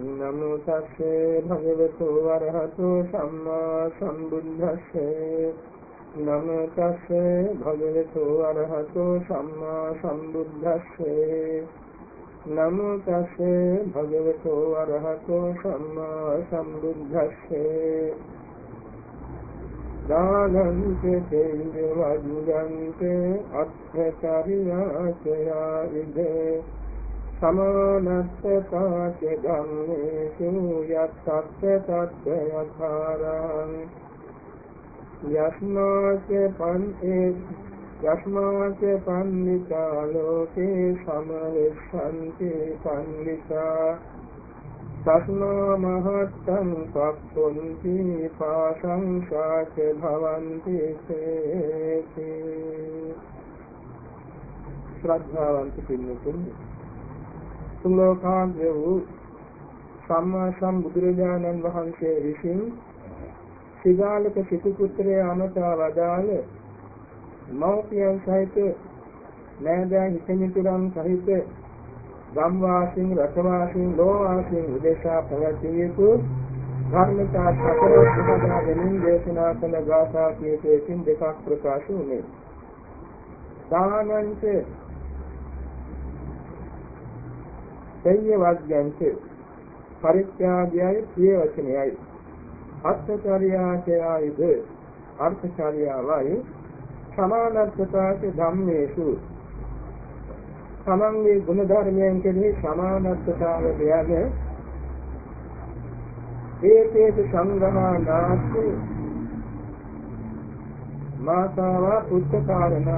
නමෝ තස්සේ භගවතු වරහතු සම්මා සම්බුද්දස්සේ නමෝ තස්සේ භගවතු වරහතු සම්මා සම්බුද්දස්සේ නමෝ තස්සේ භගවතු වරහතු සම්මා සම්බුද්දස්සේ දානන්තේ තේන්ද වජුගන්තේ අත්ථචරියාචයා ඉදේ සමානත්තකාච ධම්මේසු යත්තත්ත තත්ත යථාරං යස්මාච පන්ේ යස්මාච පන්නිතා ලෝකේ සමරසන්ති පන්නිතා තස්මා මහත්තං පක්ඛොන්ති පාසංසාච භවන්ති සේති ශ්‍රද්ධාවන්ත පින්නතුනි සුලෝකාන්තය වූ සම්මා සම්බුදුරජාණන් වහන්සේ විසින් සිගාලක සිටු පුත්‍රයා අමතා වදාළ මෞපියන් සහිත නෑදෑ හිතමිතුරන් සහිත ගම්වාසීන් රටවාසීන් ලෝවාසීන් උදෙසා පැවැතිය යුතු ධර්මතා සතර සුබදා දෙමින් දේශනා කළ ගාථා කීපයකින් දෙකක් ප්‍රකාශ වුණේ. දානංච සෙය්‍ය වද්‍යංච පරිත්‍යාගයයි ප්‍රිය වචනයයි. අත්චාරියාචයයිද අර්ථචාරියාවයි. සමානත්වතාච ධම්මේසු. තමන්ගේ ගුණ ධර්මයන් කෙරෙහි සමානත්වතාව දෙයන ඒකේස සංග්‍රහා නාස්ති මාතාවා උච්චකාරණ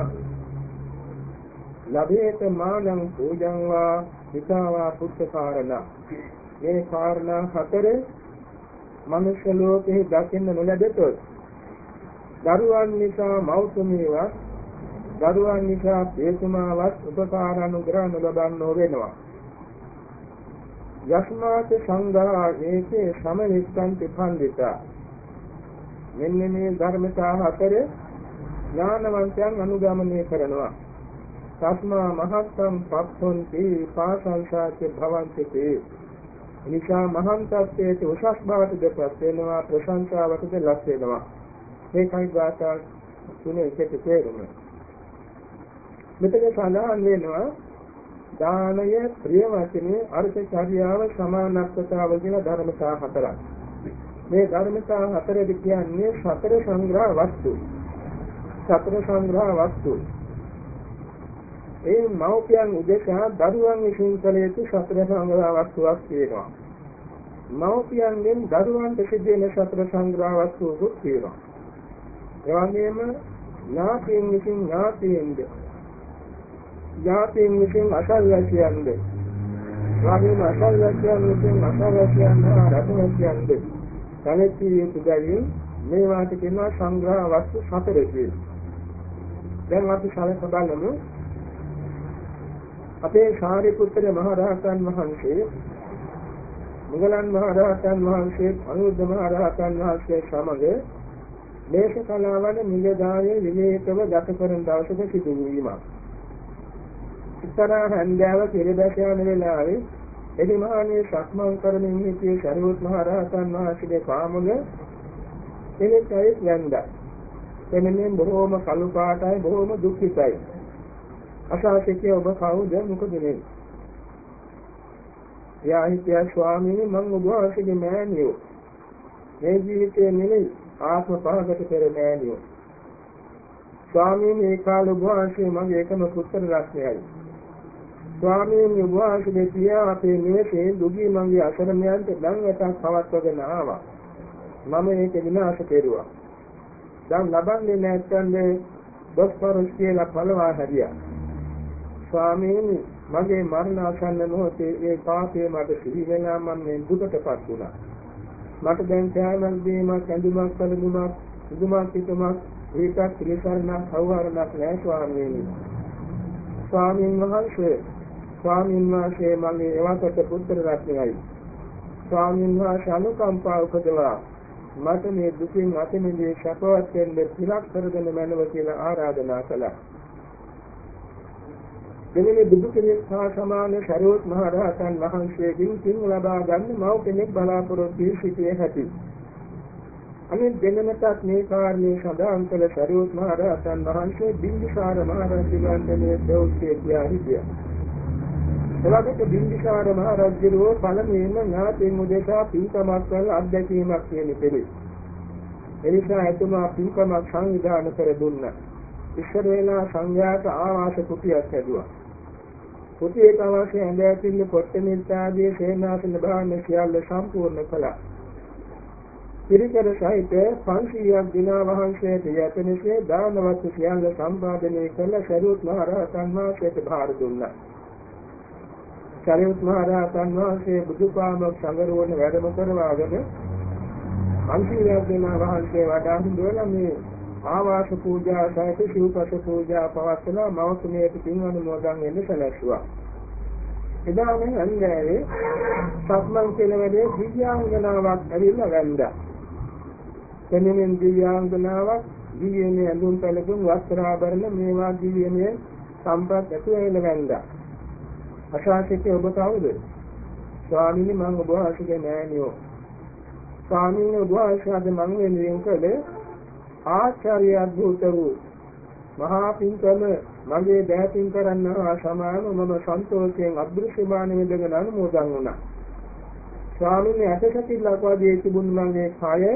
ලබේත මානං පූජං වා හිතාවා පුත්ත කාරණා. මේ කාරණා හතර මනුෂ්‍ය ලෝකෙහි දකින්න නොලැබෙතොත් දරුවන් නිසා මෞතුමියවත් දරුවන් නිසා පේතුමාවත් උපකාර අනුග්‍රහ නොලබන්නෝ වෙනවා යස්මාත සංඝා ඒකේ සමවිස්සන්ති පණ්ඩිතා මෙන්න මේ ධර්මතා හතර ඥානවන්තයන් අනුගමනය කරනවා. තස්මා මහත්තම් පක්ඛොන්ති පාසංසාච භවන්ති එනිසා මහාන් තත්ත්වයට උසස් බවට දෙපත් වෙනවා ප්‍රශංසාවටද ලක් වෙනවා මේකයි ගාථා තුනේ එකට තේරුම මෙතන සඳහන් වෙනවා දානය ප්‍රිය වචනේ අර්ථ චර්යාව සමානත්වතාව කියන ධර්මතා හතරක්. මේ ධර්මතා හතරෙදි කියන්නේ සතර සංග්‍රහ වස්තු. සතර සංග්‍රහ වස්තු. ඒ මව්පියන් උදෙසා දරුවන් විසින් කළ යුතු සතර සංග්‍රහ වස්තුවක් තියෙනවා. මව්පියන්ගෙන් දරුවන්ට සිදුවෙන සතර සංග්‍රහ වස්තුවකුත් තියෙනවා. ඒ වගේම ඥාතීන් විසින් ඥාතීන්ද ඥාතීන් විසින් අසල්වැසියන්ද වගේම අසල්වැසියන් විසින් අසල්වැසියන් හා රටවැසියන්ද දැනෙති යුතු බැවින් මේවාට කියනවා සංග්‍රහ වස්තු සතරේ කියලා. දැන් අපි සලක බලමු අපේ සාරිපුත්‍ර මහ රහතන් වහන්සේ මුගලන් මහ රහතන් වහන්සේ අනුරුද්ධ මහ රහතන් වහන්සේ සමග දේශ කලාවල නිලදායේ විවේකව ගත කරන දවසක සිදු වීමක්. ඉතරා හන්දෑව කෙරෙදැස යන වෙලාවේ එදිමානේ සක්මන් කරමින් සිටියේ සරියුත් මහ රහතන් වහන්සේගේ කාමග එලෙසයි යන්දා. එන්නේ බොහෝම කළු පාටයි බොහෝම දුක්ඛිතයි. අසාසිකේ ඔබ කවුද? මොකද මේ? එයා හිටියා ස්වාමීනි මම ඔබ වහන්සේගේ මෑණියෝ. මේ ජීවිතේ නෙවෙයි ආත්ම පහකට පෙර මෑණියෝ. ස්වාමීනි ඒ කාලේ ඔබ වහන්සේ මගේ එකම පුත්‍ර රත්නයයි ස්වාමීනි ඔබ වහන්සේගේ පියා අපේ නිවසේ දුගී මගේ අසරණයන්ට දන් වැටක් පවත්වගෙන ආවා. මම ඒක විනාශ කෙරුවා. දැන් ලබන්නේ නැත්නම් දොස්තරස් කියලා පළවා හැරියා. ස්වාමීනි මගේ මරණ ආසන්න මොහොතේ ඒ පාපය මට සිහි වෙනා මම මේ දුකටපත් වුණා. මට දැන් කෑමක් දීමක් ඇඳුමක් කලඳුමක් සුදුමක් පිටුමක් ඒකක් පිළිසරණක් සෞහාරණක් නැහැ ස්වාමීනි. ස්වාමීන් වහන්සේ ස්වාමීන් වහන්සේ මගේ එවකට පුත්‍ර රත්නයයි. ස්වාමීන් වහන්සේ අනුකම්පා උපදවා මට මේ දුකින් අත මිදී සපවත් වෙන්න පිලක් කරගෙන මැනව කියලා ආරාධනා කළා. දෙවෙනි බුදු කෙනෙක් හා සමාන ශරීරත් මහ රහතන් වහන්සේගෙන් පින් ලබා ගන්න මව් කෙනෙක් බලාපොරොත්තු වී සිටියේ හැටි. අනිත් දෙන්නටත් මේ කාරණේ සඳහන් කළ ශරීරත් මහ රහතන් වහන්සේ බිම්බිසාර මහ රජුගන්ගේ දෞත්‍ය කියා හිටියා. එවකට බිම්බිසාර මහ රජුගේ පළමුවෙන්ම ඥාතීන් උදෙසා පින්කමක් කරලා අත්දැකීමක් කියන පිළි. එනිසා එතුමා පින්කමක් සංවිධානය කර දුන්නා. ඉස්සර වෙලා සංඝයාට ආවාස කුටියක් හැදුවා. කුටියට අවශ්‍ය ඇඳ ඇතිල්ල පොට්ට මිත්‍යාදී සේනාසන භාවන සියල්ල සම්පූර්ණ කළා. පිරිකර සහිත 500ක් දිනා වහන්සේට යතනසේ දානවත් සියල්ල සම්පාදනය කළ සරියුත් මහ රහතන් වහන්සේට භාර දුන්නා. සරියුත් මහ රහතන් වහන්සේ බුදුපාමොක් සංගරුවන වැඩම කරවාගෙන 500ක් දිනා වහන්සේ වඩා හඳුනලා මේ ආවාස පූජා සහිත සිව්පස පූජා පවත්වලා මවතුමියට පින් අනුමෝදන් වෙන්න සැලැස්සුවා. එදා මේ අන්දෑවේ සක්මන් කෙළවරේ දිව්‍යාංගනාවක් ඇවිල්ලා වැන්දා. කෙනෙමින් දිව්‍යාංගනාවක් දිව්‍යමය ඇඳුම් පැළඳුම් වස්ත්‍ර ආභරණ මේවා දිව්‍යමය සම්පත් ඇතුව ඇවිල්ලා වැන්දා. අශාසිතේ ඔබ කවුද? ස්වාමීනි මම ඔබ වහන්සේගේ නෑනියෝ. ස්වාමීනි ඔබ වහන්සේ අද මම වෙනුවෙන් කළේ ආචාර්ය අද්භූත වූ මහා පින්කම මගේ දෑතින් කරන්නා සමාන මම සන්තෝෂයෙන් අදෘශ්‍යමාන වෙදගෙන අනුමෝදන් වුණා. ස්වාමීන් ඇටසැකිල්ලක් වගේ තිබුණ මගේ කය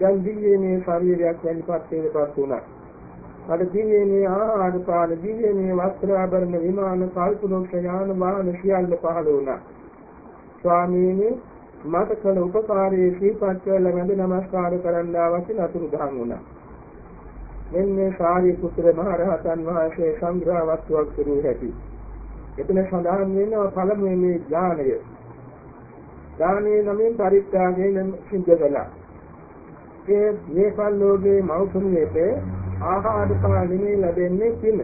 දැන් දිව්‍යමය ශරීරයක් වැනිපත් වේපත් වුණා. මට දිව්‍යමය ආහාර පාන දිව්‍යමය වස්ත්‍ර ආභරණ විමාන කල්පලෝක යාන වාහන සියල්ල පහළ වුණා. ස්වාමීනි මට කළ උපකාරයේ සීපත් කරලා වැඳ නමස්කාර කරන්න අවශ්‍ය නතුරු දහම් වුණා. මෙන්න සාරිපුත්‍ර මහ රහතන් වහන්සේ සංග්‍රහ වස්තුවක් කරු හැටි. එතන සඳහන් වෙනවා පළමුවෙනි මේ ඥානය. ඥානයේ නමින් පරිත්‍යාගයෙන් සිද්ධ කළා. ඒ මේ පල්ලෝගේ මෞසුමියට ආහාර පාලනය ලැබෙන්නේ කින.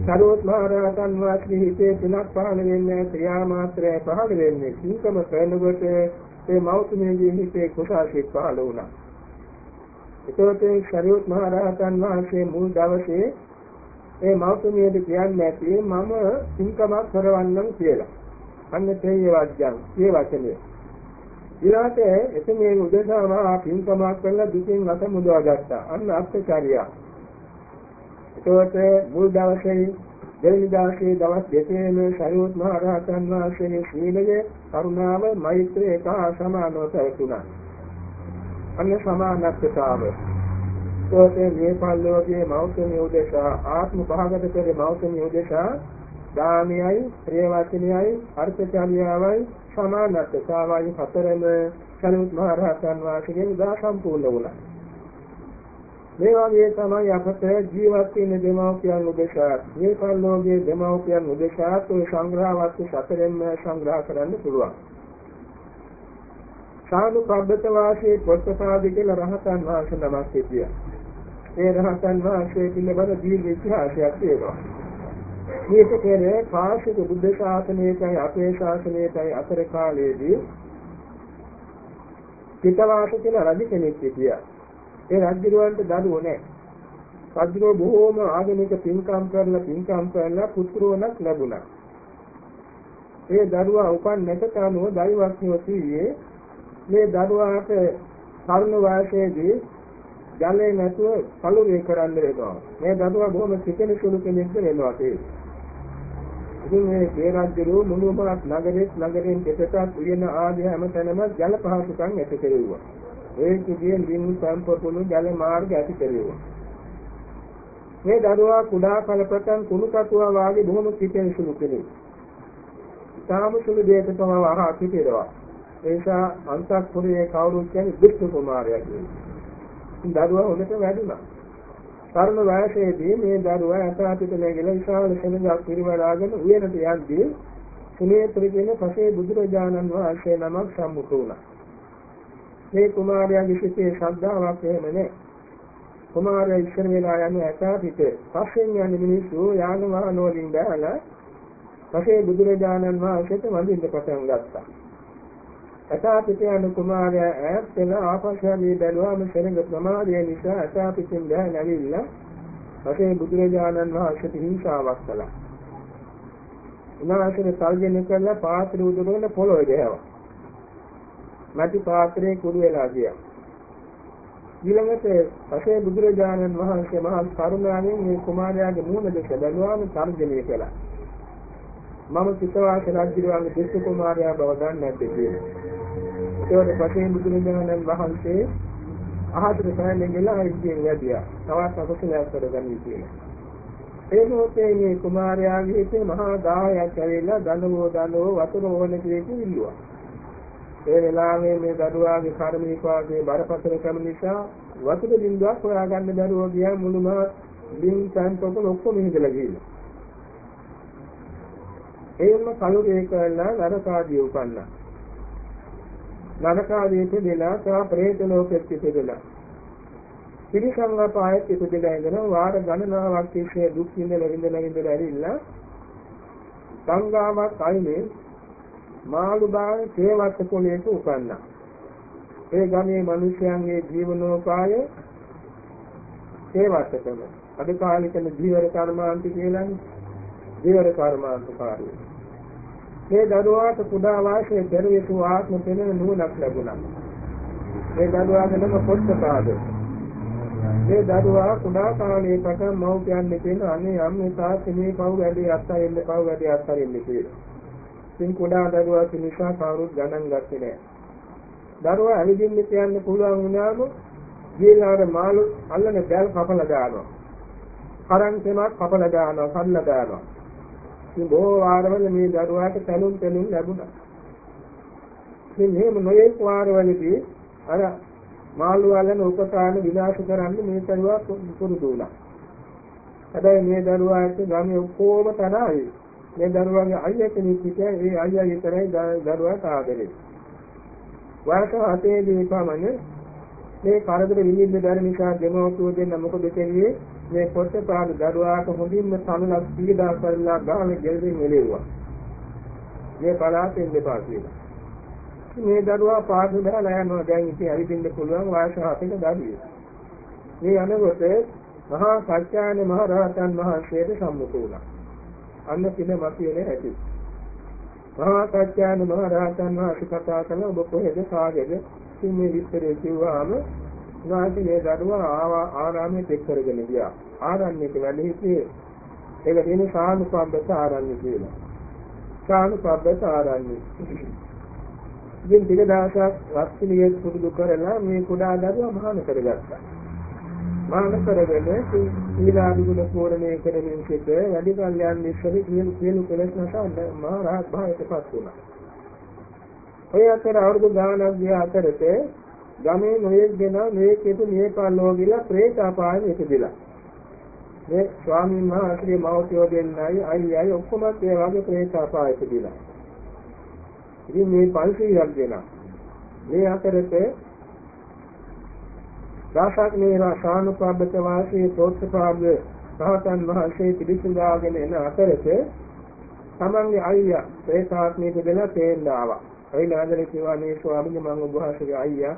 සරෝත් මහ රහතන් වහන්සේ හිතේ තුනක් පහළ වෙන්නේ ක්‍රියා මාත්‍රය පහළ වෙන්නේ. සීකම කරනකොට ඒ මෞසුමියගේ හිතේ කුසාසිත පහළ වුණා. එතකොට ශරීරත් මහ රහතන් වහන්සේ මුල් දවසේ ඒ මෞතුමියට කියන්නේ නැති මම සිංකමක් කරවන්නම් කියලා. අන්න තේය වජ්ජං ඒ වචනේ. ඊළාට එතනේ උදේසම පින්කමක් කරලා දුකින් අත මුදවා ගත්තා. අන්න අත්චාරියා. එතකොට මුල් දවසේ දෙවනි දවසේ දවස් දෙකේම ශරීරත් මහ රහතන් වහන්සේගේ සීලය කරුණාව මෛත්‍රී එක සමානව පැවතුණා. අන්න සමානත්වතාව. ඒකේ මේ පල්ලෝගේ මෞතම උදේශා ආත්ම භාගත කරේ මෞතම උදේශා දානයයි ප්‍රේවචනයයි අර්ථචාරියාවයි සමානත්වතාවයි හතරම සරුත් මහ රහතන් වහන්සේගෙන් දා සම්පූර්ණ වුණා. මේ වගේ තමයි අපට ජීවත් වෙන දෙමව්පියන් උදෙසා මේ පල්ලෝගේ දෙමව්පියන් උදෙසා ඒ සංග්‍රහ වස්තු සතරෙන්ම සංග්‍රහ කරන්න පුළුවන්. සානුපබ්බත වාසයේ පොත්සාද කියලා රහතන් වහන්සේ නමක් හිටියා. ඒ රහතන් වහන්සේ පිළිබඳ දීර්ඝ ඉතිහාසයක් තියෙනවා. මේක කියන්නේ පාශික බුද්ධ ශාසනයයි අපේ ශාසනයයි අතර කාලයේදී පිටවාස කියලා රජ කෙනෙක් හිටියා. ඒ රජුරවන්ට දරුවෝ නැහැ. රජුරෝ බොහෝම ආගමික පින්කම් කරලා පින්කම් කරලා පුත්‍රෝණක් ලැබුණා. ඒ දරුවා උපන් නැට කනුව දෛවඥයෝ සීයේ මේ දරුවාට තරුණ වයසේදී ජලය නැතුව කලුරිය කරන්න වෙනවා. මේ දරුවා බොහොම සිතෙන සුළු කෙනෙක්ද වෙනවා ඒ. ඉතින් මේ දේරාජ්‍යරු මුළුමහත් නගරෙත් නගරෙන් දෙපසක් උයන ආදී හැමතැනම ජල පහසුකම් ඇති කෙරෙව්වා. ඒ කිදියෙන් දින් සම්පූර්ණ ජල මාර්ග ඇති කෙරෙව්වා. මේ දරුවා කුඩා කලපතන් කුණු කටුවා වාගේ බොහොම සිතෙන සුළු කෙනෙක්. තාම සුළු දෙයක තමයි අහා සිටිනවා. ඒ නිසා අන්තක්පුරයේ කවුරුත් කියන්නේ දුෂ්ට කුමාරයා කියලා. දරුවා හොඳට වැඩුණා. තරුණ වයසේදී මේ දරුවා අතාපිට නැගලා විශාල සෙනඟක් පිරිවරාගෙන උයනට යද්දී සුනේත්‍ර කියන පසේ බුදුරජාණන් වහන්සේ නමක් සම්මුඛ වුණා. මේ කුමාරයාගේ සිතේ ශ්‍රද්ධාවක් එහෙම නැහැ. කුමාරයා ඉස්සර වෙලා යන අතාපිට පස්සෙන් යන මිනිස්සු යාන වාහන වලින් බැලලා පසේ බුදුරජාණන් වහන්සේට වඳින්න පටන් ගත්තා. අසාපිත යන කුමාරයා ඈත් වෙලා ආපස්සාදී බැලුවාම සෙනඟ ප්‍රමාදය නිසා අසාපිතින් බෑ නැවිලා පසේ බුදුරජාණන් වහන්සේට හිංසාවක් කළා. උනාසනේ තර්ජනය කරලා පාත්‍රය උඩරගෙන පොළොවේ ගෑවා. මැටි පාත්‍රයේ කුඩු වෙලා ගියා. ඊළඟට පසේ බුදුරජාණන් වහන්සේ මහා කරුණාවෙන් මේ කුමාරයාගේ මූණ දෙක බැලුවාම තර්ජනය කළා. මම සිතවාස රජුගේ දෙස් කුමාරයා බව දන්නේ නැද්ද කියලා. ඒකට පසේ බුදුරජාණන් වහන්සේ අහතර සෑමෙන් ගිහලා ඉතින් වැඩියා. තවත් අකුසලයක් කරගන්න කියලා. ඒ මොහොතේ මේ කුමාරයාගේ හිතේ මහා දාහයක් ඇවිල්ලා දනවෝ දනවෝ වතුර ඕන කියලා ඉල්ලුවා. ඒ වෙලාවේ මේ දඩුවාගේ කර්ම විපාකයේ බරපතල කම නිසා වතුර බින්දුවක් හොයාගන්න දරුවෝ ගියා මුළුම බින් සංතෝක ඔක්කොම හිදලා ගිහිල්ලා. ඒන්න කලුරේ කරලා නරකාදී උපන්නා. නරකාදීට දෙලා තව ප්‍රේත ලෝකෙත් ඉපදෙලා. පිරිසංගපායත් ඉපදෙලා ඉඳලා වාර ගණනාවක් තිස්සේ දුක් විඳලා විඳලා විඳලා ඇවිල්ලා සංගාමක් අයිනේ මාළු බාන තේවත් කුලයක උපන්නා. ඒ ගමේ මිනිසයන්ගේ ජීවනෝපාය තේවත්කම. අද කාලිකන ජීවර කර්මාන්ත කියලානේ. ජීවර කර්මාන්ත කාර්යය. මේ දරුවාට කුඩා වාසයේ දරුවෙකු ආත්ම පෙනෙන නුවණක් ලැබුණා. මේ දරුවාගේ නම පොට්ටපාද. මේ දරුවා කුඩා කාලයේ පටන් මව්පියන් දෙකෙන් අනේ අම්මේ තාත්තේ මේ පව් වැඩි අත්හරින්න පව් වැඩි අත්හරින්න කියලා. ඉතින් කුඩා දරුවා නිසා කවුරුත් ගණන් ගත්තේ නැහැ. දරුවා ඇවිදින්න කියන්න පුළුවන් වුණාම ගිහලා මාළු අල්ලන බැල් කපලා දානවා. කරන් තෙමක් කපලා දානවා, කඩලා දානවා. ඉතින් බොහෝ වාරවල මේ දරුවාට තැලුම් තැලුම් ලැබුණා. ඉතින් මේ නොයෙක් වාරවලදී අර මාළු වලන උපකාරන විනාශ කරන්න මේ දරුවා පුරුදු වුණා. හැබැයි මේ දරුවාට ගමේ ඔක්කොම තරහයි. මේ දරුවාගේ අයියා කෙනෙක් හිටියා ඒ අයියා විතරයි දරුවාට ආදරේ. වයස හතේදී පමණ මේ කරදර විඳින්න බැරි නිසා දෙමව්පියෝ දෙන්න මොකද කෙරුවේ මේ පොට්ටපාද දරුවාට හොඳින්ම සමලක් පීඩා කරලා ගානේ ගෙල්ලෙන් එළෙව්වා. මේ පලාතෙන් දෙපා කියලා. මේ දරුවා පාඩු බහලා යනවා දැන් ඉතින් ඇවිදින්න පුළුවන් වයස 7ක දරුවෙක්. මේ අනකොට මහා සත්‍යාන මහ රහතන් වහන්සේට සම්මුඛ වුණා. අන්න පින මතියනේ ඇති. මහා සත්‍යාන මහ රහතන් වහන්සේ කතා කළා ඔබ කොහෙද කාගේද? ඉතින් මේ විස්තරය කිව්වහම උනාට මේ දරුවා ආවා ආරාමයට එක් කරගෙන ගියා. ආරණ්‍යයට වැඩ සිටියේ ඒක තියෙන සානුපබ්බත ආරණ්‍ය කියලා. සානුපබ්බත ආරණ්‍ය. ඉතින් ටික දවසක් රත්තිනියෙත් පුරුදු කරලා මේ කුඩා දරුවා මහාන කරගත්තා. මහාන කරගෙන සීලාදි ගුණ පූර්ණේ කරමින් සිට වැඩි කල්යන් ඉස්සරි කියන සියලු කෙලෙස් නැසා මහා රහත් භාවයටපත් වුණා. ඔය අතර අවුරුදු ගානක් ගිය අතරේ ගමේ නොයෙක් දෙනා මේක හේතු නේපාලෝ ගිලා ප්‍රේත අපායෙ ඉපදිලා. මේ ස්වාමීන් වහන්සේ මෞර්තියෝ දෙන්නයි අයියයි ඔක්කොම ඒ වගේ ප්‍රේත අපායෙ ඉපදිලා. ඉතින් මේ 500ක් දෙනා මේ අතරේ රාසක් නේරා ශානුපබ්බත වාසී තෝත්පාබ්බ සහතන් වහන්සේ පිළිසඳාගෙන එන අතරේ තමන්ගේ අයියා ප්‍රේතාත්මයක දෙන තේන්න ආවා. අයිලාදලේ කිව්වා මේ ස්වාමීන් මම ඔබ වහන්සේගේ අයියා.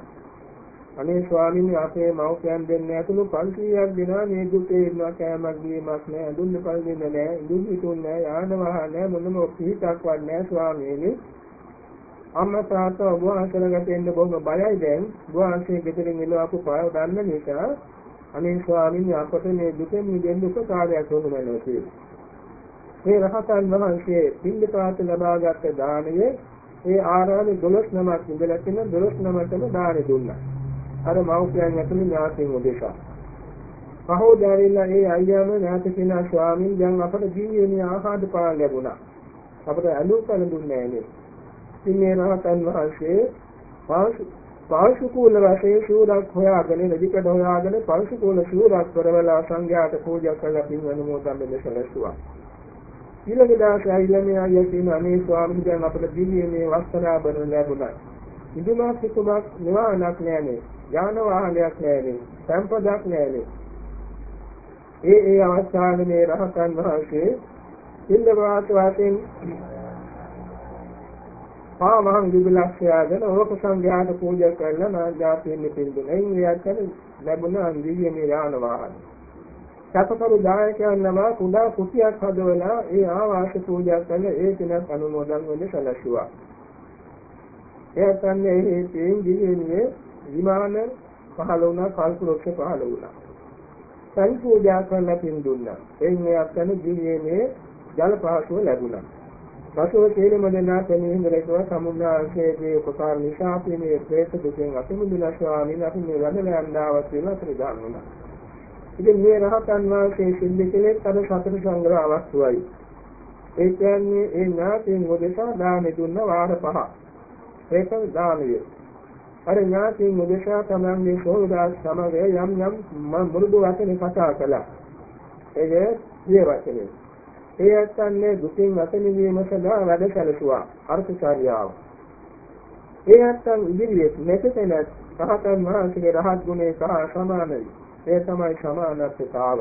අනේ ස්වාමීන් අපේ මව්පියන් දෙන්න ඇතුළු 500ක් දෙනා මේ දුකේ ඉන්නවා කෑමක් බීමක් නැහැ, අඳුන්න පල් දෙන්න නැහැ, ඉඳුන් හිටුන් නැහැ, යාන වාහන නැහැ, මොනම පිහිටක් වත් නැහැ ස්වාමීනි. අම්මා තාත්තා ඔබ වහන්සේලාට එන්න බොහොම බයයි දැන්. ඔබ වහන්සේ ගෙදරින් එළවපු පාව දන්න නිසා අනේ ස්වාමීන් අපට මේ දුකෙන් මිදෙන්න උපකාරයක් වුණ වෙනවා කියලා. මේ රහතන් වහන්සේ පින්දපාත ලබාගත් දාණය ඒ ආරාමේ 12 නමක් ඉඳලා තියෙන 12 නමකම දාණය දුන්නා. අර මව්පියන් ඇතුළේ ඥාතීන් උදෙසා. පහෝදාරිලා ඒ අයියාම ඥාති කෙනා ස්වාමීන් දැන් අපට ජීවනීය ආහාර පාන ලැබුණා. අපට අලුත් කල දුන්නේ නැහැ ඉතින් මේ රහතන් වහන්සේ පාශුකූල වශයෙන් සූරක් හොයාගෙන නදිකට හොයාගෙන පාශුකූල සූරක් කරවලා සංඝයාට පූජා කරලා පින් අනුමෝදන් දෙන්න සැලසුවා. ඊළඟ දවසේ ඊළමේ අයියා කියන අනේ ස්වාමීන් වහන්සේ අපට දිව්‍යමය වස්ත්‍රාභරණ ලැබුණා. ඉදුමා සිතුමක් නිවානක් නෑනේ. යාන වාහනයක් නෑනේ. සම්පදක් නෑනේ. ඒ ඒ අවස්ථාවේ මේ රහතන් වහන්සේ ඉන්දවාස වාසයෙන් පාවහන් විබලක්ෂයාගෙන ඕක සංඝයාට පූජා කරලා නාජාතියෙන් පිළිදුන. එයින් එයාට ලැබුණ දිව්‍යමය යාන වාහන. සැපකරු දායකයන් නම කුඩා කුටියක් හදවලා ඒ ආවාස පූජා කළ ඒ කෙනෙක් අනුමෝදන් වෙන්න සැලසුවා. ඒ කියන්නේ ඒ හේතුවෙන් දිවිනේ විමාන පහළ වුණා, කල්පලොක්ෂ පහළ වුණා. සල් පූජා කරලා පින් දුන්නා. එයින් එයක් තමයි දිවිනේ ජල පහසුව ලැබුණා. පසුව තේරෙම දෙනා තෙමිහිඳලකව සමුද්‍රාංශයේ උපකාර නිසා අපි මේ ප්‍රේත දුකෙන් අත මිදුණා ස්වාමීන් අපි මේ වැඩල යන්නාවත් කියලා ප්‍රදාන වුණා. ඉතින් මේ රහතන් වහන්සේ සිද්ධ කළේ අර සතර සංග්‍රහ අවස්ථුවයි. ඒ කියන්නේ ඒ ඥාතීන් උදෙසා දාන දුන්න වාර පහ. ඒක දානය. අර ඥාතීන් උදෙසා තමන්ගේ සෝදාස් සමග යම් යම් මුරුදු වචන කතා කළා. ඒක සිය වචනේ. ඒ ඇත්තන්නේ දුකින් අත මිදීම සඳහා වැඩ සැලසුවා. අර්ථචාරියාව. ඒ ඇත්තන් ඉදිරියේ මෙතෙන රහතන් වහන්සේගේ රහත් ගුණේ සහ සමානයි. ඒ තමයි සමානත්වතාව.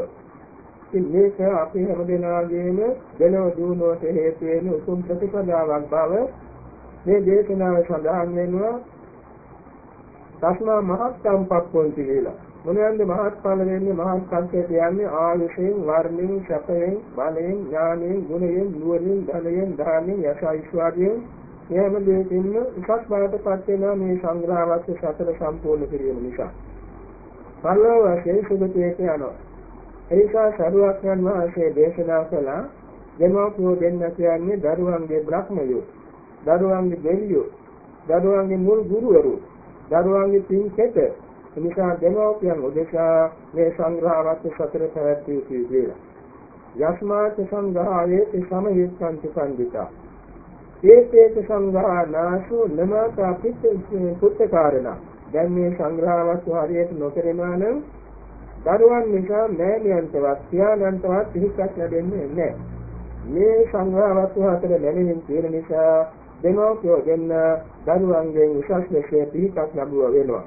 ඉතින් මේක අපි හැමදෙනාගේම දෙලව දුණුවට හේතු වෙන උතුම් ප්‍රතිපදාවක් බව මේ දේශනාව සඳහන් වෙනවා තස්මා මහත්තම් පක්වන්ති කියලා. මොනවාන්ද මහත්ඵල වෙන්නේ මහත්කම්කේ කියන්නේ ආයුෂයෙන් වර්ණයෙන් සැපයෙන් බලයෙන් ඥානයෙන් ගුණයෙන් නුවණින් ධනයෙන් දානෙන් යස ඓශ්වර්යයෙන් එහෙම දෙකින්ම එකක් බාටපත් වෙනවා මේ සංග්‍රහවත් සතර සම්පූර්ණ කිරීම නිසා. පරලෝක වශයෙන් සුගතියට යනවා. එනිසා සරුවක්යන් වහන්සේ දේශනා කළා දෙමෝපියෝ දෙන්න කියන්නේ දරුවන්ගේ බ්‍රහ්මයෝ, දරුවන්ගේ දෙවියෝ, දරුවන්ගේ මුල් ගුරුවරු, දරුවන්ගේ පින්කෙත. එනිසා දෙමෝපියන් උදෙසා මේ සංග්‍රහවත් සතර පැවැත්විය යුතුයි කියලා. යස්මාත් සංග්‍රහයේ සමහිස්සන්ති පණ්ඩිතා. ඒකේක සංග්‍රහනාසු නමතා පිට පුත්තකාරණා දැන් මේ සංග්‍රහවස්තු හරියට නොකරනවා නම් දරුවන් නිසා මෑණියන්ටවත් පියාණන්ටවත් පිහිටක් ලැබෙන්නේ නැහැ. මේ සංග්‍රහවස්තු හතර ලැබෙමින් තියෙන නිසා දෙමෝපියෝ දෙන්න දරුවන්ගෙන් උසස් ලෙස පිහිටක් ලැබුවා වෙනවා.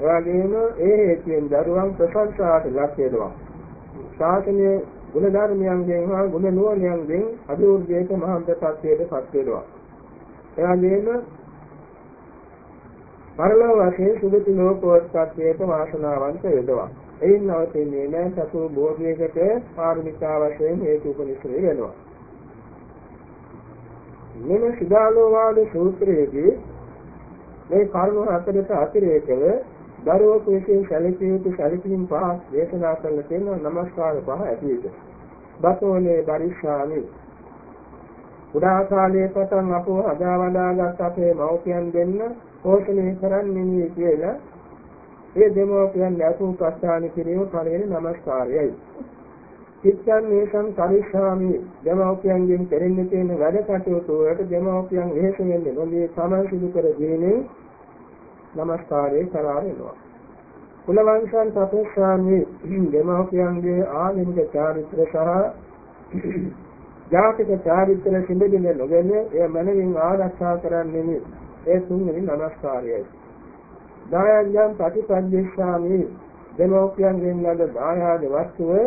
එවැගේම ඒ හේතුවෙන් දරුවන් ප්‍රශංසාට ලක් වෙනවා. ශාසනයේ ගුණ ධර්මයන්ගෙන් හා ගුණ නුවණයන්ගෙන් අභිවෘද්ධියට මහාන්තපත්යට පත් වෙනවා. එවැගේම පරලෝක වශයෙන් සුගති ලෝකෝත්පත්තියට වාසනාවන්ත වේදවා. එයින් නවතින්නේ නැහැ සතු බෝධියකට පාරමිතා වශයෙන් හේතු උපනිශ්‍රේ වෙනවා. මෙම සිදාලෝ වාද සූත්‍රයේදී මේ කර්ම හතරට අතිරේකව දරුවෙකු විසින් සැලකිය යුතු සැලකීම් පහ දේශනා කරන්න තියෙන නමස්කාර පහ ඇතිවෙද. බතෝනේ බරිෂාමි උදා කාලයේ පටන් අපෝ අදා වදාගත් අපේ මව්පියන් දෙන්න පෝෂණය කරන්නේ කියලා ඒ දෙමෝපියන් ඇසුම් ප්‍රස්ථාන කිරීම පළවෙනි নমස්කාරයයි. චිත්තන්නේසං පරිස්සාමි දෙමෝපියන්ගෙන් දෙරෙන්න තියෙන වැඩ කටයුතු වලට දෙමෝපියන් වෙහෙස වෙන්නේ නොදී සමන් සිදු කර දෙන්නේ নমස්කාරේ කරා වෙනවා. කුලවංශන් ප්‍රපේක්ෂාමි දෙමෝපියන්ගේ ආගමික චාරිත්‍ර සහ ජාතික චාරිත්‍ර සිඹෙන්නේ නොගන්නේ එය මනමින් ආරක්ෂා කරන්නේ ඒ තුන්වෙනි নমස්කාරයයි. දායයන් ප්‍රතිපදිස්සාමි දෙමෝපියන්ගෙන් ලද දායාද වස්තුවේ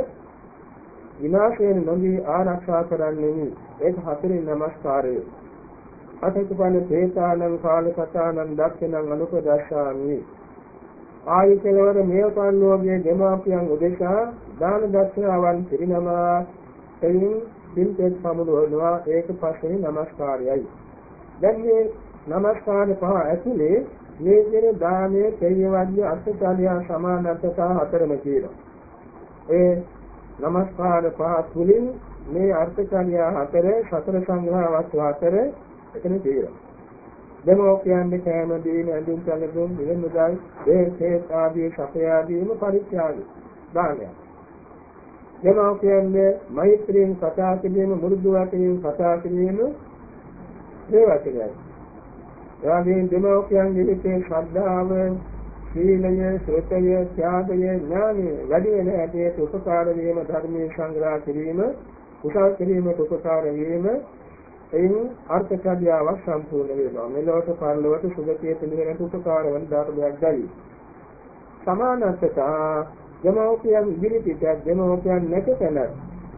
විනාශයෙන් නොවි ආරක්ෂා කරන්නේ ඒක හතරේ নমස්කාරය. අතිකපන තේසානං කාලකතානං දක්ෂණං අනුපදස්සාමි. ආයි කෙලවර මේ පන්නෝගේ දෙමාපියන් උදෙසා දාන දක්ෂණාවන් පිරිනමා. එයින් බින්තෙන් සමුදවනවා ඒක පස්සේ নমස්කාරයයි. දැන් මේ নমස්කාර පහ ඇතුලේ මේ කියන දානයේ තේයවන්‍ය අර්ථ ඡාලියා සමානත්වතා හතරම කියනවා ඒ නමස්කාර පහ තුලින් මේ අර්ථචාරිය හතර සතර සංග්‍රහවත් හතර එතන තියෙනවා. දෙමෝපියන්ගේ කෑම දීම ඇඳුම් සැලසුම් නිවන් මුදල් දේහේ ආදී සපයාදීම පරිත්‍යාගය දානයක්. දෙමෝපියන්ගේ මෛත්‍රියෙන් කතා කිරීම මුරුදු වශයෙන් කතා කිරීම මේ වචනයයි. එවාගෙන් දෙමෝපියන්ගේ හිතේ ශ්‍රද්ධාව, සීලය, ශ්‍රතය, ත්‍යාගය, ඥානය වැඩි වෙන ඇටයට උපකාර වීම ධර්මයේ සංග්‍රහ කිරීම, කුසල් කිරීමට උපකාර වීම එයින් අර්ථ ක්‍රියාවක් සම්පූර්ණ වෙනවා. මෙලොවට පරලොවට සුගතිය පිළිවෙලට උපකාර වන ධර්මයක් දැයි. සමානත්වතා දෙමෝපියන් ඉදිරි පිටක් දෙමෝපියන් නැකතන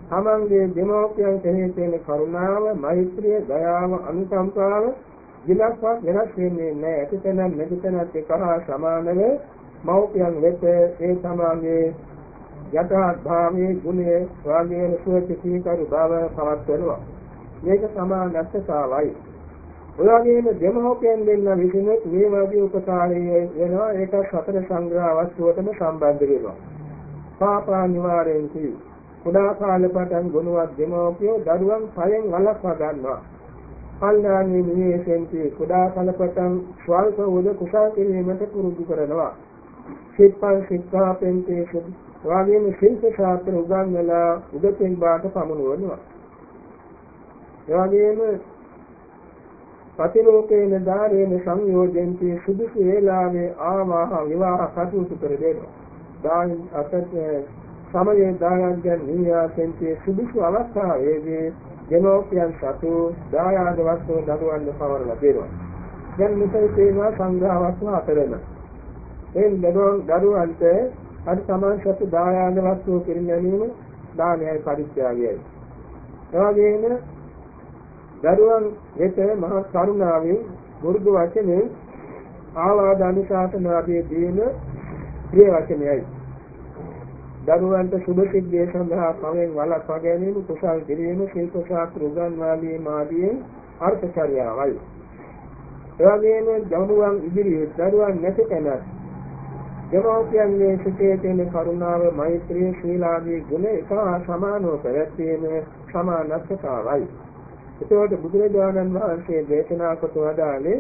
තමන්ගේ දෙමෝපියන් කෙරෙහි තියෙන කරුණාව, මෛත්‍රිය, දයාව, අනුකම්පාව විලක්වත් වෙනස් වෙන්නේ නැහැ. ඇතිතන නැතිතනත් එක හා සමානව මෞපියන් වෙත ඒ සමාගයේ යථාත් භාවයේ ගුණයේ වාගේන සුවචිතීකරු බව පවත්වනවා. මේක සමානස්සතාවයි. ඔයගෙම දෙමෝපියන් දෙන්න විසිනුත් මේ වගේ උපකාරී වෙනවා. ඒක සතර සංග්‍රහ වස්තුවටම සම්බන්ධ වෙනවා. පාපා නිවාරෙන්ති. කුඩා කාලේ පටන් ගුණවත් දෙමෝපියෝ දරුවන් පයෙන් වළක්වා ගන්නවා. කල්යාණී නිවේශෙන්ති කුඩා කාලේ පටන් ස්වල්ප උද කුසල් කිරීමට පුරුදු කරනවා සිප්පං සික්ඛාපෙන්ති වාගේම ශිල්ප ශාස්ත්‍ර උගන්වලා උදෙන් බාට පමුණුවනවා එවැගේම පතිලෝකේන ධාරේන සංයෝජෙන්ති සුදුසු වේලාවේ ආවාහ විවාහ කටයුතු කර දෙනවා. දාන අතත් සමයේ දායයන් නියාසෙන්ති සුදුසු අවස්ථාවේදී දෙමෝපියන් සතු දායාද වස්තු දරුවන්ට පවරලා දෙනවා. දැන් මෙතන තේනවා සංග්‍රහ වස්තු හතරම. එන් දරුවන්ට අර සමාන සතු දායාද වස්තු කිරින් ගැනීම දානයයි පරිත්‍යාගයයි. එවැගේම දරුවන් වෙත මහා කරුණාවෙන් මුරුදු වචනේ ආවාද අනුශාසනාවේ දීන ප්‍රිය වචනයයි. දරුවන්ට සුභ සිද්ධිය සඳහා පවෙන් වළක්වා ගැනීම කුසල් කිරීම ශිල්ප ශාස්ත්‍ර උගන්වාලී මාදියේ අර්ථචර්යාවයි. එවැගේම දරුවන් ඉදිරියේ දරුවන් නැති තැනත් දෙමෝපියන්ගේ සිටේ තියෙන කරුණාව මෛත්‍රිය ශීලාදී ගුණ එක සමානව පැවැත්වීම සමානත්වතාවයි. එතකොට බුදුරජාණන් වහන්සේ දේශනා කොට වදාළේ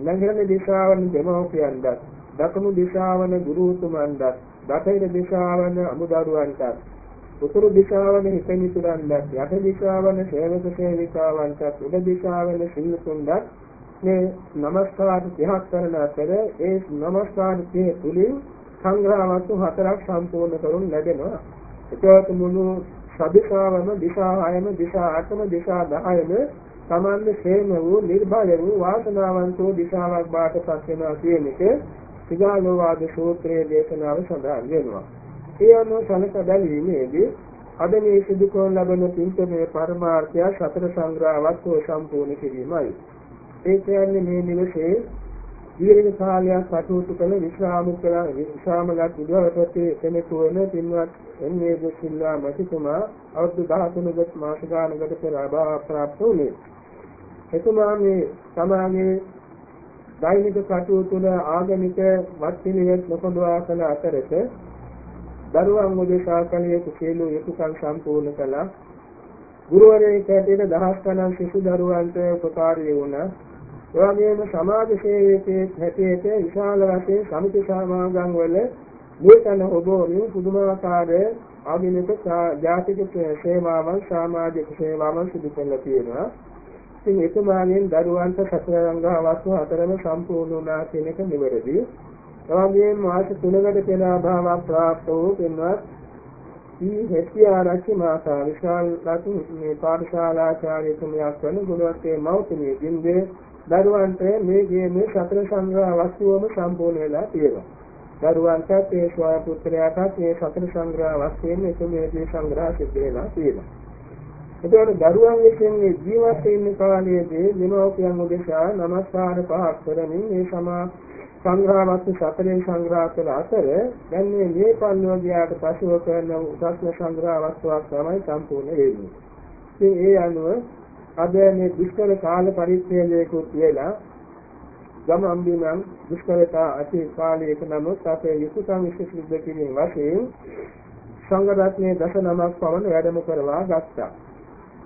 ළඟන දිශාවන දෙමෝපියන්ට දකුණු දිශාවන ගුරුතුමන්ට දතයින දිශාවන අමුදරුවන්ට උතුරු දිශාවන හිතමිතුරන්ට යට දිශාවන සේවක සේවිකාවන්ට උඩ දිශාවන සිල්ලුතුන්ට මේ නමස්කාර 30ක් කරන අතර ඒ නමස්කාර 30 තුලින් සංග්‍රහවස්තු හතරක් සම්පූර්ණ කරුන් ලැබෙනවා. එතකොට මුළු සදිශාවම දිශා 6ම දිශා 8ම දිශා 10ම තමන්ගේ හේම වූ නිර්භය වූ වාසනාවන්තෝ දිශාවක් බාටපත් වෙනවා කියන එක සිගාලෝවාද සූත්‍රයේ දේශනාව සඳහන් වෙනවා. ඒ අනුව සලක බැලීමේදී අද මේ සිදු කරන ලබන පින්තමේ පරමාර්ථය සතර සංග්‍රහවත් සම්පූර්ණ කිරීමයි. ඒ කියන්නේ මේ නිවසේ දීර්ඝ කාලයක් කටයුතු කළ විශ්‍රාම කළ විශ්‍රාමගත් විද්‍යාවතේ කෙනෙකු වෙන පින්වත් එන්නේ දුසිල්ලා මැතිතුමා අවුරුදු 13කට මාස ගානකට පෙර අභාව ප්‍රාප්ත වුණේ. එතුමා මේ සමාගයේ දෛනික කටයුතු වල ආගමික වත්පිළිවෙත් නොකඩවා කළ අතරත දරුවන් උදෙසා කළ යුතු සියලු යුතුයකම් සම්පූර්ණ කළා. ගුරුවරයෙක් හැටියට දහස් ගණන් සිසු දරුවන්ට උපකාරී වුණා. එවැගේම සමාජ සේවකයේ හැටියට විශාල වශයෙන් සමිති සමාගම් වල නූතන ඔබෝරිය පුදුමාකාර ආධුනික ජාතික සේවාවන් සමාජික සේවාවන් සිදු කරලා තියෙනවා. ඉතින් එතුමාගෙන් දරුවන්ට සතරංග අවස්ථ හතරම සම්පූර්ණ වුණා කියන එක නිවැරදි. එවැගේම මාස 3කට පෙර අභාවක් ප්‍රාප්ත වූ පින්වත් ඊ හෙට්ටි ආරච්චි මාතා විශාල ලතු මේ පාඨශාලාචාර්යතුමියක් වන ගුණවත්ේ මෞතුමිය දින්දේ දරුවන්ට මේ ගේමේ සතර සංග්‍රහ වස්තුවම සම්පූර්ණ වෙලා තියෙනවා. දරුවන්ටත් ඒ ස්වාය පුත්‍රයාටත් මේ සතර සංග්‍රහ වස්තුවෙන් එකමේදී සංග්‍රහ සිද්ධ වෙලා තියෙනවා. එතකොට දරුවන් විසින් ජීවත් වෙන කාලයේදී දෙමව්පියන් උදෙසා নমස්කාර පහක් කරමින් මේ සමා සංග්‍රහ වස්තු සතරෙන් සංග්‍රහ කළ අතර දැන් මේ මේ පල්ලෝදියාට පසුව කරන උසස්ම සංග්‍රහ වස්තුවක් තමයි සම්පූර්ණ වෙන්නේ. ඉතින් ඒ අනුව අද මේ දුෂ්කර කාල පරිච්ඡේදයකුත් වෙලා ගම අම්බිනම් දුෂ්කරතා ඇති කාලයක නමුත් අපේ යුතුයකම් විශේෂ කිරීම වශයෙන් සංඝ රත්නයේ දස නමක් පවන වැඩම කරවා ගත්තා.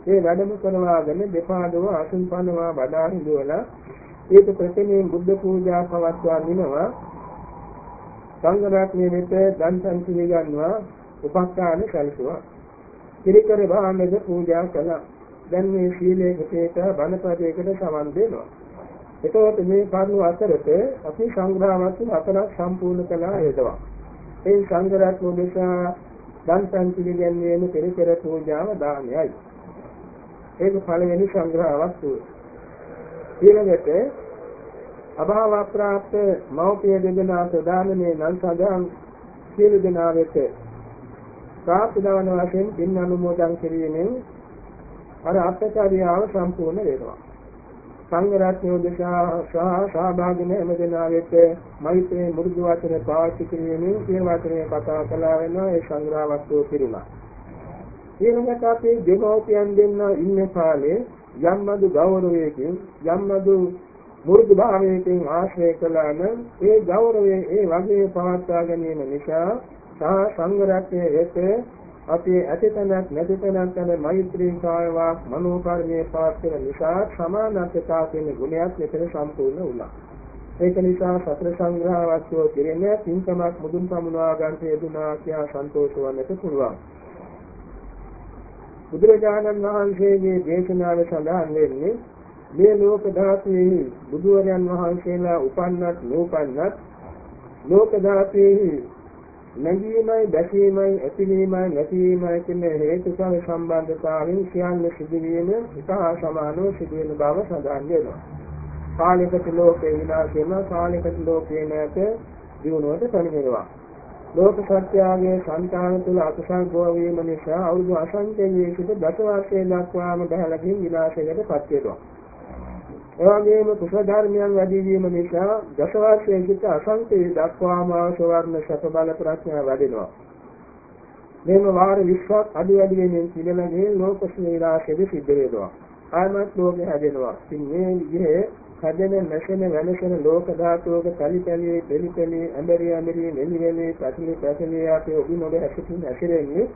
ඒ වැඩම කරවාගෙන දෙපාදව අසුන් පනවා වඩා හිඳවලා ඒක ප්‍රතිමයෙන් බුද්ධ පූජා පවත්වා නිනවා සංඝ රත්නයේ වෙත දන්සන් පිළිගන්නවා උපස්ථාන සැලසුවා. පිරිකර භාණ්ඩද පූජා කළා. දැන් මේ සීලයකට බණපදයකට සමන් දෙනවා. එතකොට මේ කරුණු අතරත අපි සංග්‍රහවත් හතරක් සම්පූර්ණ කළා හේතුවක්. ඒ සංග්‍රහත් නිසා දන්සන් පිළිගැන්වීම පෙරපෙර පූජාව දානයයි. ඒක පළවෙනි සංග්‍රහ වස්තුව. ඊළඟට අභාව ප්‍රාප්ත මෞපිය දෙදෙනා ප්‍රදානමේ නම් සදාන් සියලු දෙනා වෙත ප්‍රාප්ත දවන වශයෙන් පින් අනුමෝදන් කිරීමෙන් අර අත්චාරියාව සම්පූර්ණ වෙනවා. සංඝ රත්නය උදෙසා සහ සහභාගී නැම දෙනා වෙත මෛත්‍රී මුරුදු වචන පාවිච්චි කිරීමෙන් සිය වචනේ කතා කළා වෙනවා ඒ සංග්‍රහ වස්තුව පිරුණා. ඊළඟට අපේ දෙමෝපියන් දෙන්න ඉන්න කාලේ යම්මදු ගෞරවයකින් යම්මදු මුරුදු භාවයකින් ආශ්‍රය කළා නම් ඒ ගෞරවය ඒ වගේ පවත්වා ගැනීම නිසා සහ සංඝ රත්නයේ වෙත අපි ඇතිතනක් නැතිතනක් යන මෛත්‍රී කායවාක් මනෝකර්මයේ පාත්‍ර නිසා සමානත්වතා කියන ගුණයක් මෙතන සම්පූර්ණ වුණා. ඒක නිසා සතර සංග්‍රහ වස්තුව කෙරෙන්නේ පින්කමක් මුදුන් පමුණවා ගන්නට යෙදුනා කියා සන්තෝෂ වන්නට පුළුවන්. බුදුරජාණන් වහන්සේගේ දේශනාවේ සඳහන් වෙන්නේ මේ ලෝක ධාතුවේ බුදුරයන් වහන්සේලා උපන්නත් නූපන්නත් ලෝක ධාතුවේ නැගීමයි දැකීමයි ඇතිවීමයි නැතිවීමයි කියන හේතුඵල සම්බන්ධතාවයෙන් කියන්නේ සිදුවීම ඉතා සමානව සිදුවෙන බව සඳහන් වෙනවා. කාලිකට ලෝකේ විනාශ වෙනවා කාලිකට ලෝකේ නැත දිනුවට පැමිණෙනවා. ලෝක සත්‍යයේ සංකාන තුල අකුසල් ගෝවීම නිසා අවුරුදු අසංඛ්‍යයේ සිට දස වර්ෂයේ දක්වාම බහලකින් විනාශයකට පත් වෙනවා. එවැගේම කුසල ධර්මයන් වැඩි වීම නිසා දසවර්ෂයේ සිට අසංකේ දක්වාම ආශවර්ණ සත බල ප්‍රඥා වැඩෙනවා. මේම වාර 20ක් අඩු වැඩි වෙනින් පිළිලගේ ලෝක ශ්‍රේලාසෙදි සිද්ධ වෙනවා. ආයමත් ලෝකේ හැදෙනවා. ඉතින් මේ විදිහේ කදෙන නැසෙන වෙනසෙන ලෝක ධාතුවක තලිතලියේ දෙලිතලියේ ඇඹරිය ඇඹරිය මෙලිවෙලේ පැතිලි පැතිලි ආපේ ඔබ නොබ හැසිරින් හැසිරෙන්නේ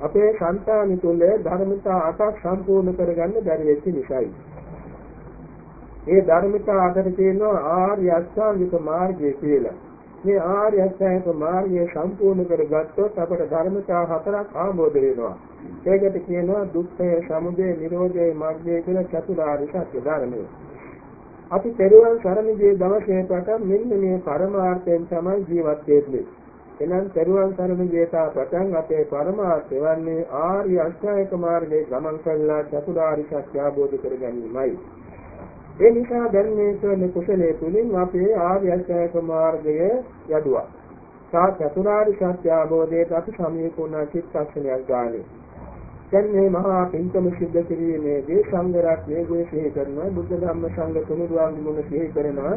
අපේ సంతානි තුල ධර්මතා අටක් සම්පූර්ණ කරගන්න බැරි වෙච්ච නිසායි. මේ ධර්මතා අතර තියෙනවා ආර්ය අෂ්ටාංගික මාර්ගය කියලා. මේ ආර්ය අෂ්ටාංගික මාර්ගය සම්පූර්ණ කරගත්තොත් අපට ධර්මතා හතරක් ආબોධ වෙනවා. ඒකට කියනවා දුක්ඛය සමුදය නිරෝධය මාර්ගය කියලා චතුරාර්ය සත්‍ය ධර්මය. අපි පෙරවන් සරණියේ දවසේ පටන් මෙන්න මේ පරමාර්ථයෙන් තමයි ජීවත් වෙන්නේ. එනම් පෙරවන් සරණියේ පටන් අපේ පරමාර්ථය වන්නේ ආර්ය අෂ්ටාංගික මාර්ගයේ ගමන් කරලා චතුරාර්ය සත්‍ය අවබෝධ කර ගැනීමයි. ඒ නිසා දැන් මේ කරන කුසලයේ තුලින් අපේ ආර්ය අෂ්ටාංග මාර්ගය යදුවා. සා චතුරාර්ය සත්‍ය අවබෝධයට අපි සමීපුණ චිත්තක්ෂණයක් ගානේ. දැන් මේ මහා පින්කම සිද්ධ කිරීමේදී සංඝ රත්නයේ ගුණ සිහි කරනවා බුද්ධ ධම්ම සංඝ තුනුරුවන්ගේ ගුණ සිහි කරනවා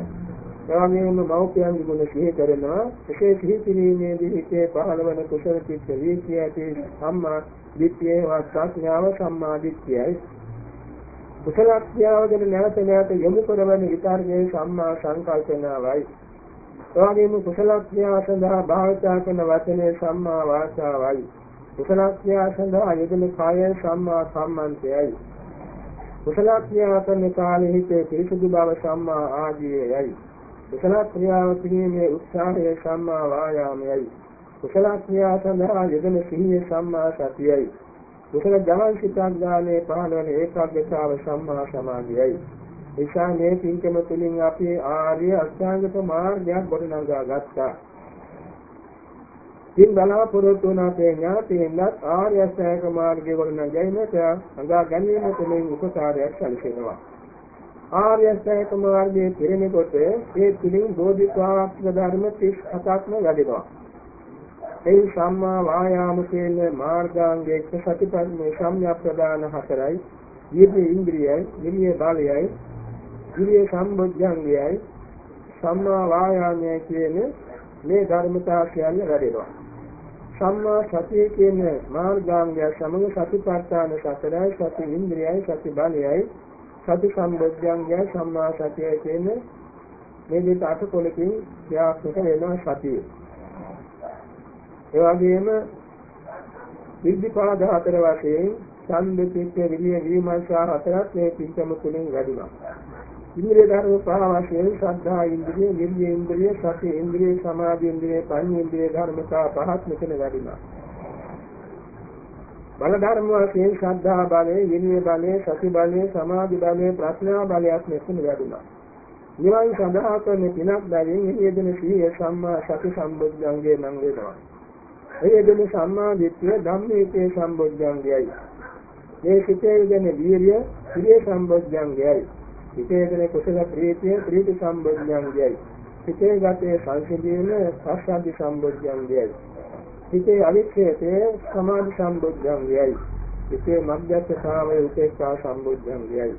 එවැගේම මෞපියන්ගේ ගුණ සිහි කරනවා එසේ සිහි කිරීමේදී හිතේ පහළවන කුසල චිත්ත වීර්යය ඇති සම්මා දිට්ඨිය වාස්ඥාව සම්මා දිට්ඨියයි කුසල ක්‍රියාව ගැන නැවත නැවත යොමු කරවන විතරගේ සම්මා සංකල්පනාවයි. එවැගේම කුසල ක්‍රියාව සඳහා භාවිතා කරන වචනේ සම්මා වාචාවයි. කුසල ක්‍රියාව සඳහා යෙදෙන කාය සම්මා සම්මන්තයයි. කුසල ක්‍රියාව කරන කාලෙ හිතේ පිරිසුදු බව සම්මා ආජීවයයි. කුසල ක්‍රියාව කිරීමේ උත්සාහය සම්මා වායාමයයි. කුසල ක්‍රියාව සඳහා යෙදෙන සිහිය සම්මා සතියයි. කුසල ජවන් සිතක් ගානේ පහළවන ඒකාග්‍රතාව සම්මා සමාධියයි. නිසා මේ පින්කම තුළින් අපි ආර්ය අෂ්ටාංගික මාර්ගයක් ගොඩනගා ගත්තා. ඉන් බලාපොරොත්තු වන අපේ ඥාතීන්වත් ආර්ය අෂ්ටාංගික මාර්ගය ගොඩනගීමට අඟා ගැනීම තුළින් උපකාරයක් සැලසෙනවා. ආර්ය අෂ්ටාංගික මාර්ගයේ පිරිනකොට ඒ තුළින් බෝධිපාක්ෂික ධර්ම 37ක්ම වැඩෙනවා. ඒ සම්මා වායාම කියන මාර්ගාංගයේ සතිපන්නේ සම්‍යක් ප්‍රදාන හතරයි ඊයේ ඉන්ද්‍රියයි ඊයේ බලයයි ඊයේ සම්බොධ්‍යංගයයි සම්මා වායාමයේ කියන මේ ධර්මතා කියන්නේ වැඩෙනවා සම්මා සතිය කියන මාර්ගාංගය සමග සතිපට්ඨාන සතරයි සති ඉන්ද්‍රියයි සති බලයයි සති සම්බොධ්‍යංගය සම්මා සතිය කියන මේ දෙක අටකොලකින් ක්‍රියාත්මක වෙනවා සතියේ ඒ වගේම විද්ධිපාද හතර වශයෙන් ඡන්ද චිත්ත විරිය විමර්ශා හතරක් මේ පිටම තුලින් වැඩිනවා. ඉන්ද්‍රිය ධර්ම පහ වශයෙන් ශ්‍රද්ධා ඉන්ද්‍රිය, විරිය ඉන්ද්‍රිය, සති ඉන්ද්‍රිය, සමාධි ඉන්ද්‍රිය, පඤ්ඤ ඉන්ද්‍රිය ධර්මතා පහක් මෙතන වැඩිනවා. බල ධර්ම වශයෙන් ශ්‍රද්ධා බලය, විරිය බලය, සති බලය, සමාධි බලය, ප්‍රඥා බලයක් මෙතන වැඩිනවා. නිවන් සඳහා කරන පිනක් බැවින් එළියදෙන සීය සම්මා සති සම්බුද්ධංගේ නම් වෙනවා. ඒ දෙන සම්මා දිට්ඨිය ධම්මේකේ සම්බොධ්‍යංගයයි. මේ සිතේ දෙන වීර්ය සිරිය සම්බොධ්‍යංගයයි. සිතේ දෙන කුසල ප්‍රීතිය ප්‍රීති සම්බොධ්‍යංගයයි. සිතේ ගතේ සංසිඳීම පස්සද්ධි සම්බොධ්‍යංගයයි. සිතේ අවික්ෂේපේ සමාධි සම්බොධ්‍යංගයයි. සිතේ මධ්‍යස්ථතාවයේ උපේක්ෂා සම්බොධ්‍යංගයයි.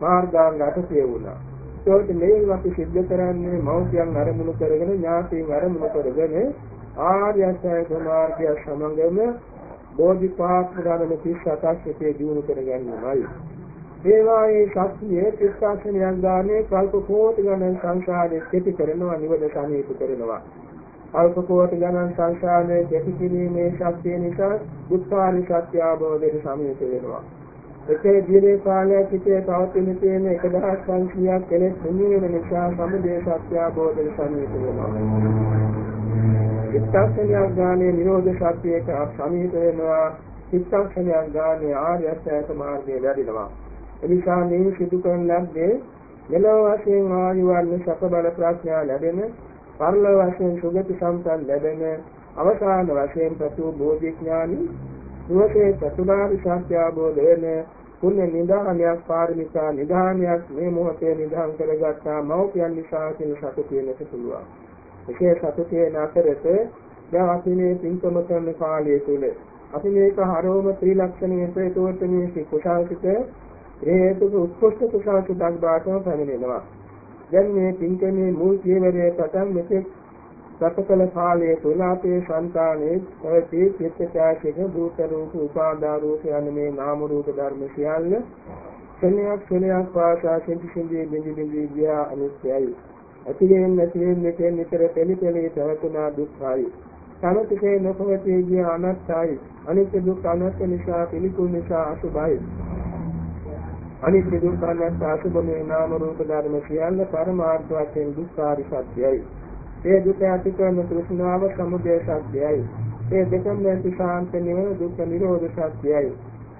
මාර්ගාංග අටසේ වුණා. ඒකට මේන් අපි සිද්ධ කරන්නේ මෞර්යයන් අරමුණු කරගෙන ඥාතීන් අරමුණු කරගෙන ආර්ය අෂ්ටාංග මාර්ගය සමගම බෝධිපාක්ෂ ගාමන 37ක් සිටේ දිනු කරගන්නමයි. ඒවායේ ශක්තිය ත්‍රිස්ථාසනයක් ගානේ කල්ප කෝටි ගණන් සංසාරේ කෙටි කරනවා නිවන සමීප කරනවා. අල්ප කෝටි ගණන් සංසාරයේ කෙටි කිරීමේ ශක්තිය නිසා උත්පාදි සත්‍ය අවබෝධයට සමීප වෙනවා. එකේ දීර්ඝ කාලයක් සිටේ පවතින තියෙන 1500ක් කෙලෙස් නිමින නිසා සමුදය සත්‍ය අවබෝධයට සමීප වෙනවා. චිත්තක්ෂණයක් ගානේ නිරෝධ සත්‍යයට සමීප වෙනවා. චිත්තක්ෂණයක් ගානේ ආර්ය අෂ්ටාංග මාර්ගයේ වැඩිනවා. එනිසා මේ සිදු කරන ලද්දේ මෙලොව වශයෙන් ආයු වර්ණ සක බල ප්‍රඥා ලැබෙන පරලොව වශයෙන් සුගති සම්පන්න ලැබෙන අවසාන වශයෙන් ප්‍රතු බෝධි ඥානි සුවසේ චතුරාර්ය සත්‍ය අවබෝධ වෙන පුණ්‍ය නිදානයක් පාරමිතා නිදානයක් මේ මොහොතේ නිදාන් කරගත්තා මෞපියන් නිසා කියන සතුට වෙනට පුළුවන්. ඒකේ සතුටේ නැතරට දැන් අපි මේ පින්කම කරන කාලය තුල අපි මේක හරවම ත්‍රිලක්ෂණයේ ප්‍රේතෝත් මේ කුසාසිත හේතුක උත්කෘෂ්ඨ කුසාසිතක් බාටම පැමිණෙනවා. දැන් මේ පින්කමේ මුල් පියවරේ පටන් මෙතෙක් ගතකල කාලයේ තුල අපේ సంతානයේ පැවති චිත්තචෛතසික භූත රූප උපාදා රූප යන මේ නාම රූප ධර්ම සියල්ල ක්ෂණයක් ක්ෂණයක් පාසා සිඳි සිඳි බිඳි බිඳි ගියා අනිත්‍යයි. ඇතිවෙන නැතිවෙන මෙතෙන් නිතර පෙළි පෙළි පැවතුනා දුක්ඛයි. සමතිසේ නොපවතී ගිය අනත්තයි අනිත්‍ය දුක් අනත්ත නිසා පිළිකුල් නිසා අසුභයි අනිත්‍ය දුක් අනත්ත අසුභ මේ නාම රූප ධර්ම සියල්ල පරමාර්ථ වශයෙන් දුක්ඛාරි සත්‍යයි ඒ දුක ඇති කරන තෘෂ්ණාව සමුදය සත්‍යයි. ඒ දෙකම නැති ශාන්ත නිවන දුක්ඛ නිරෝධ සත්‍යයි.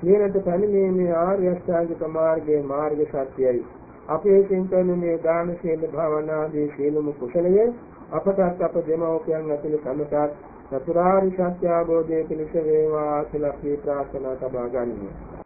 නිරත පැමිණීමේ ආර්ය අෂ්ටාංගික මාර්ගයේ මාර්ග සත්‍යයි. අපේ චින්තන මේ දාන සීල භාවනාදී සීලමු කුසලයේ අපටත් අප දෙමව්පියන් ඇතුළු සමටත් චතුරාර්ය සත්‍ය අවබෝධයේ පිණිස වේවා කියලා අපි ප්‍රාර්ථනා සබා ගන්නවා.